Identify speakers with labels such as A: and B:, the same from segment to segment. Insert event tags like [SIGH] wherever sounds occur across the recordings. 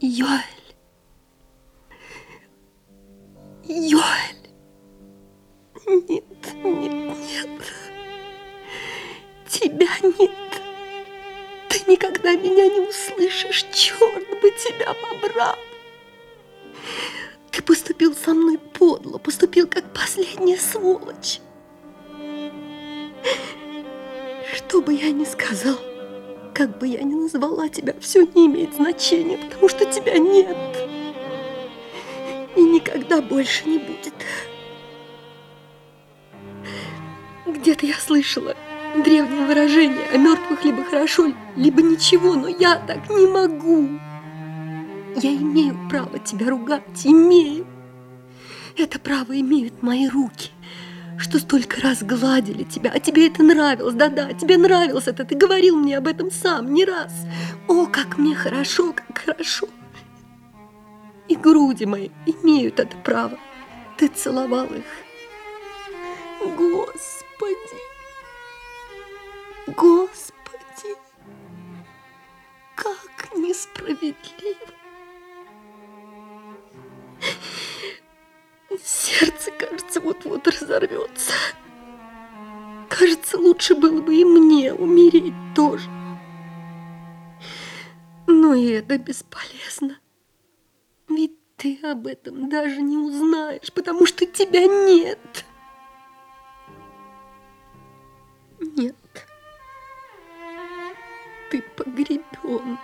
A: Йоэль. Йоэль. Нет, нет, нет. Тебя нет. Ты никогда меня не услышишь. Черт бы тебя побрал. Ты поступил со мной подло, поступил как последняя сволочь. Что бы я ни сказал, как бы я ни назвала тебя, все не имеет значения, потому что тебя нет. И никогда больше не будет. Где-то я слышала древнее выражение о мертвых либо хорошо, либо ничего, но я так не могу. Я имею право тебя ругать, имею. Это право имеют мои руки, что столько раз гладили тебя, а тебе это нравилось, да-да, тебе нравилось это, ты говорил мне об этом сам не раз. О, как мне хорошо, как хорошо. И груди мои имеют это право, ты целовал их. Господи, Господи, как несправедливо. Сердце, кажется, вот-вот разорвется. Кажется, лучше было бы и мне умереть тоже. Но и это бесполезно. Ведь ты об этом даже не узнаешь, потому что тебя нет. Нет. Ты погребен.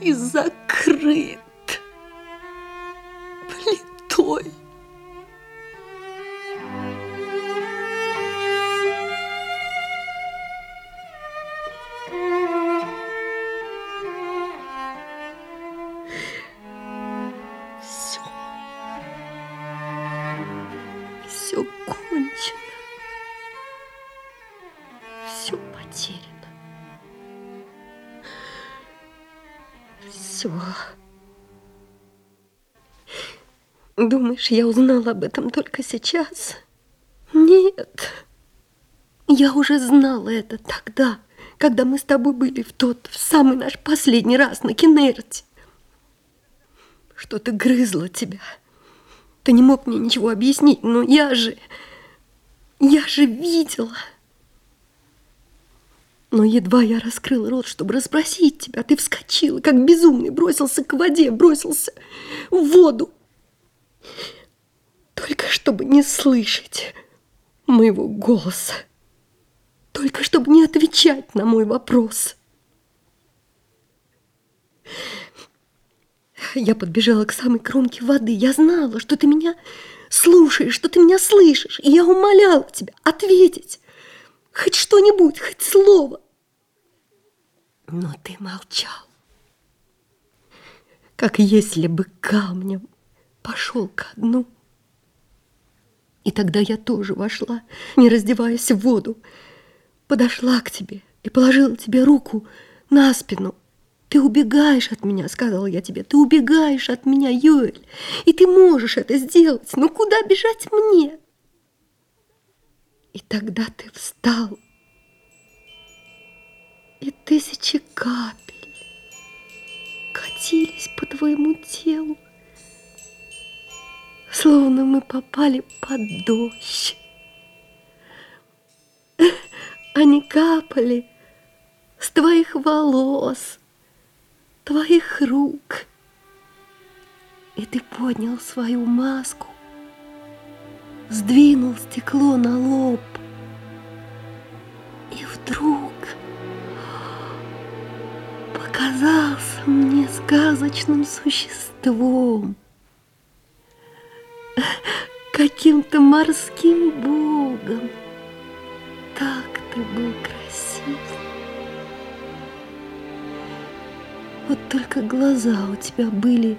A: И закрыт Все потеряно. Все. Думаешь, я узнала об этом только сейчас? Нет. Я уже знала это тогда, когда мы с тобой были в тот, в самый наш последний раз на Кенерте. Что-то грызло тебя. Ты не мог мне ничего объяснить, но я же... Я же видела. Но едва я раскрыл рот, чтобы расспросить тебя, ты вскочил, как безумный, бросился к воде, бросился в воду. Только чтобы не слышать моего голоса. Только чтобы не отвечать на мой вопрос. Я подбежала к самой кромке воды. Я знала, что ты меня слушаешь, что ты меня слышишь. И я умоляла тебя ответить. Хоть что-нибудь, хоть слово. Но ты молчал. Как если бы камнем пошел ко дну. И тогда я тоже вошла, не раздеваясь в воду, подошла к тебе и положила тебе руку на спину. Ты убегаешь от меня, сказала я тебе, ты убегаешь от меня, Юэль, и ты можешь это сделать, но куда бежать мне? И тогда ты встал, и тысячи капель катились по твоему телу, словно мы попали под дождь. Они капали с твоих волос, твоих рук. И ты поднял свою маску, сдвинул стекло на лоб. Вдруг показался мне сказочным существом – каким-то морским богом. Так ты был красив. Вот только глаза у тебя были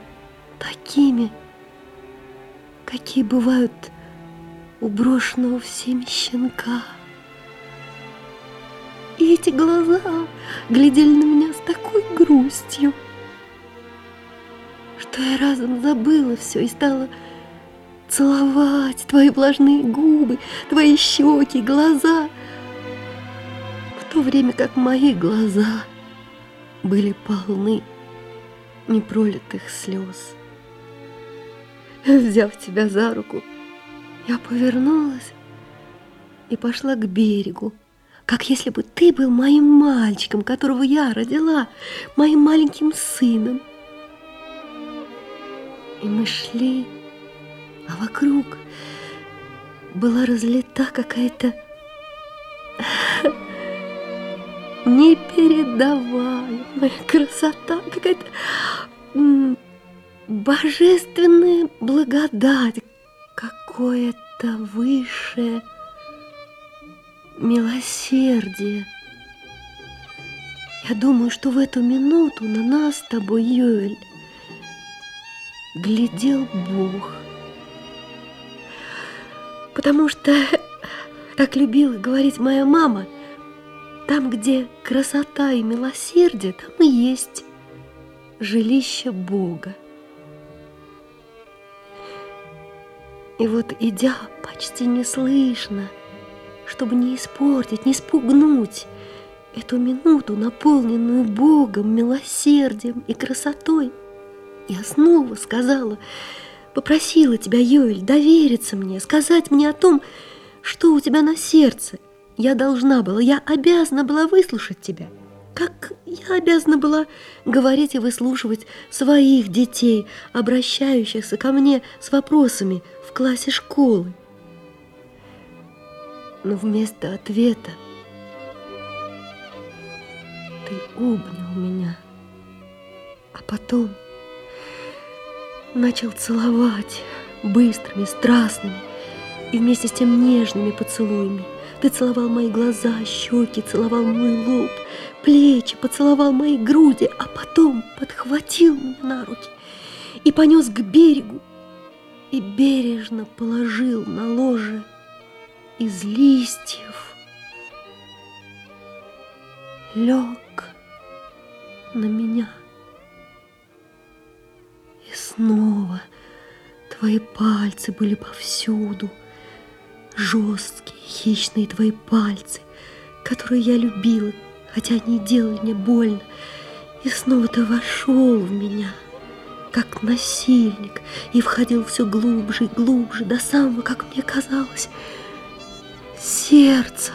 A: такими, какие бывают у брошенного всеми щенка. Эти глаза глядели на меня с такой грустью, что я разом забыла все и стала целовать твои влажные губы, твои щеки, глаза, в то время как мои глаза были полны непролитых слез. Взяв тебя за руку, я повернулась и пошла к берегу, как если бы ты был моим мальчиком, которого я родила, моим маленьким сыном. И мы шли, а вокруг была разлита какая-то [LAUGHS] непередаваемая красота, какая-то божественная благодать, какое-то высшее милосердие. Я думаю, что в эту минуту на нас с тобой, Юэль, глядел Бог. Потому что так любила говорить моя мама, там, где красота и милосердие, там и есть жилище Бога. И вот, идя почти неслышно, чтобы не испортить, не спугнуть эту минуту, наполненную Богом, милосердием и красотой, я снова сказала, попросила тебя, Йоэль, довериться мне, сказать мне о том, что у тебя на сердце. Я должна была, я обязана была выслушать тебя, как я обязана была говорить и выслушивать своих детей, обращающихся ко мне с вопросами – в классе школы. Но вместо ответа ты обнял меня, а потом начал целовать быстрыми, страстными и вместе с тем нежными поцелуями. Ты целовал мои глаза, щеки, целовал мой лоб, плечи, поцеловал мои груди, а потом подхватил меня на руки и понес к берегу, и бережно положил на ложе из листьев. Лег на меня. И снова твои пальцы были повсюду, жесткие, хищные твои пальцы, которые я любила, хотя они делали мне больно. И снова ты вошел в меня — как насильник, и входил все глубже и глубже, до самого, как мне казалось, сердца.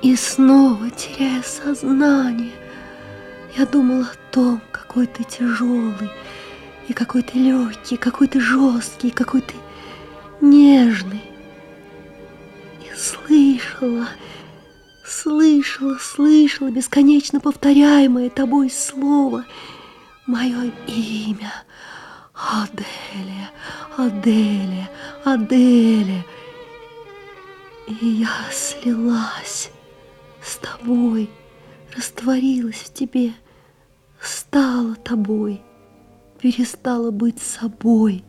A: И снова, теряя сознание, я думал о том, какой ты тяжелый, и какой ты легкий, какой ты жесткий, какой ты нежный. И слышала, слышала, слышала бесконечно повторяемое тобой слово, мое имя — Аделия, Аделия, Аделия. И я слилась с тобой, растворилась в тебе, стала тобой, перестала быть собой.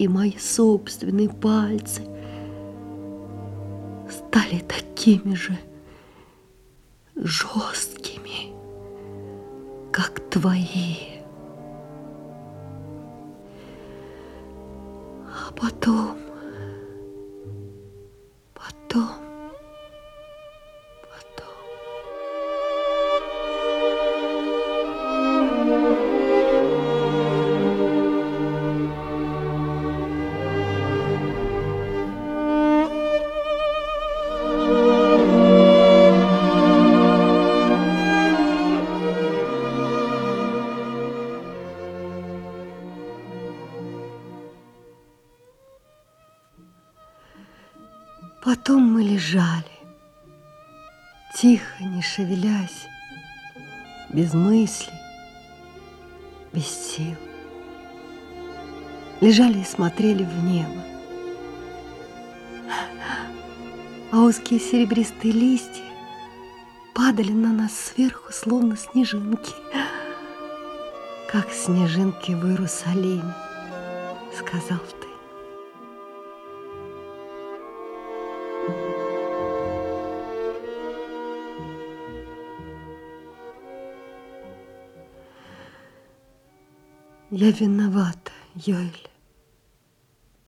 A: И мои собственные пальцы стали такими же жесткими, как твои. потом, потом. Шевелясь, без мыслей, без сил. Лежали и смотрели в небо. А узкие серебристые листья падали на нас сверху, словно снежинки. Как снежинки в Иерусалиме, сказал ты. Я виновата, Йоэль.